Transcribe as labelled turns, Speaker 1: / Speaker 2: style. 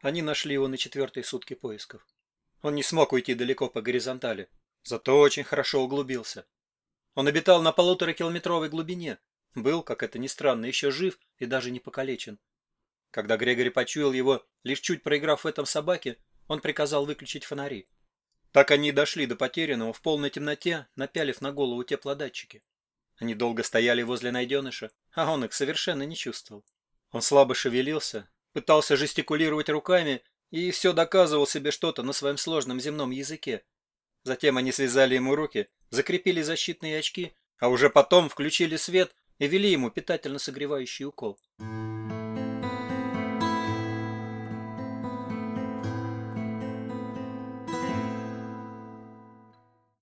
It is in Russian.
Speaker 1: Они нашли его на четвертой сутки поисков. Он не смог уйти далеко по горизонтали, зато очень хорошо углубился. Он обитал на полуторакилометровой глубине, был, как это ни странно, еще жив и даже не покалечен. Когда Грегори почуял его, лишь чуть проиграв в этом собаке, он приказал выключить фонари. Так они и дошли до потерянного в полной темноте, напялив на голову теплодатчики. Они долго стояли возле найденыша, а он их совершенно не чувствовал. Он слабо шевелился, пытался жестикулировать руками и все доказывал себе что-то на своем сложном земном языке. Затем они связали ему руки, закрепили защитные очки, а уже потом включили свет и вели ему питательно согревающий укол.